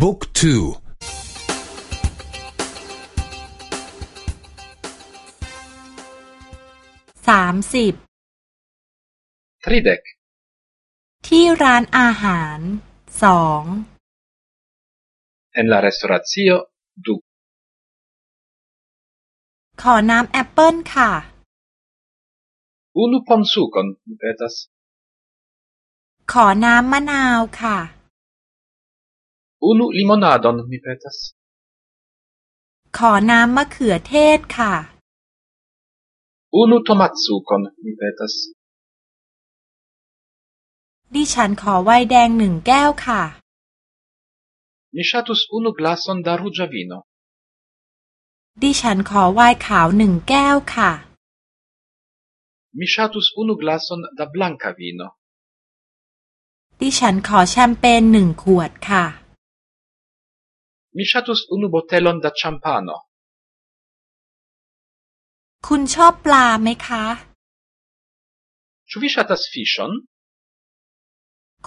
บุ๊กทูสามสิบทริเดกที่ร้านอาหารสอง en la restauracio du ขอน้ำแอปเปิลค่ะ unu pomsukon mi petas ขอน้ำมะนาวค่ะ unu limonadon mi petas ขอน้ำมะเขือเทศค่ะ unu tomatsukon mi petas ดิฉันขอไวน์แดงหนึ่งแก้วค่ะ mi ŝatus unu glason da ruĝa vino ดิฉันขอไวน์ขาวหนึ่งแก้วค่ะ mi ŝatus unu glason da blanka vino ดิฉันขอแชมเปญหนึ่งขวดค่ะ mi ŝatus unu botelon da ĉampano คุณชอบปลาไหมคะ ĉu vi ŝatas fiŝon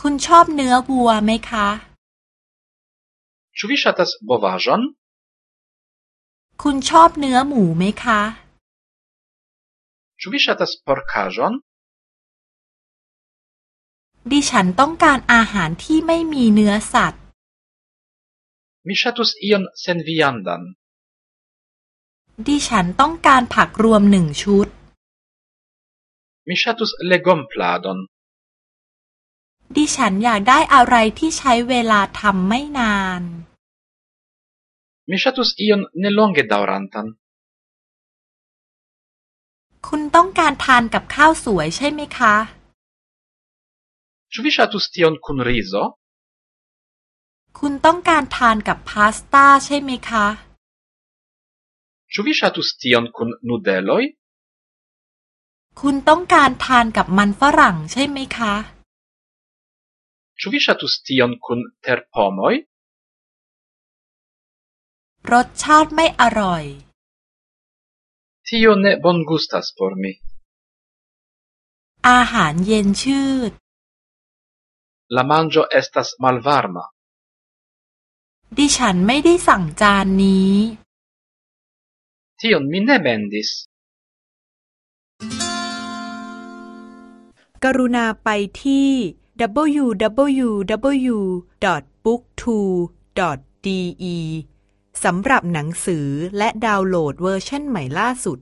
คุณชอบเนื้อวัวไหมคะ ĉu vi ŝatas bovaĵon คุณชอบเนื้อหมูไหมคะ ĉu vi ŝatas porkaĵon ดิฉันต้องการอาหารที่ไม่มีเนื้อสัตว์ mi ŝatus ion senviandan ดิฉันต้องการผักรวมหนึ่งชุด mi ŝatus legompladon ดิฉันอยากได้อะไรที่ใช้เวลาทำไม่นาน mi ŝatus ion nelonge daŭrantan คุณต้องการทานกับข้าวสวยใช่ไหมคะ ĉu vi ŝatus tion kun rizo คุณต้องการทานกับพาสต้าใช่ไหมคะ ĉu vi ŝatus tion kun nudeloj คุณต้องการทานกับมันฝรั่งใช่ไหมคะ ĉu vi ŝatus tion kun terpomoj รสชาติไม่อร่อย tio ne bongustas por mi อาหารเย็นชืด la manĝo estas malvarma ดิฉันไม่ได้สั่งจานนี้ tion mi ne mendis กรุณาไปที่ www.booktwo.de สำหรับหนังสือและดาวน์โหลดเวอร์ชันใหม่ล่าสุด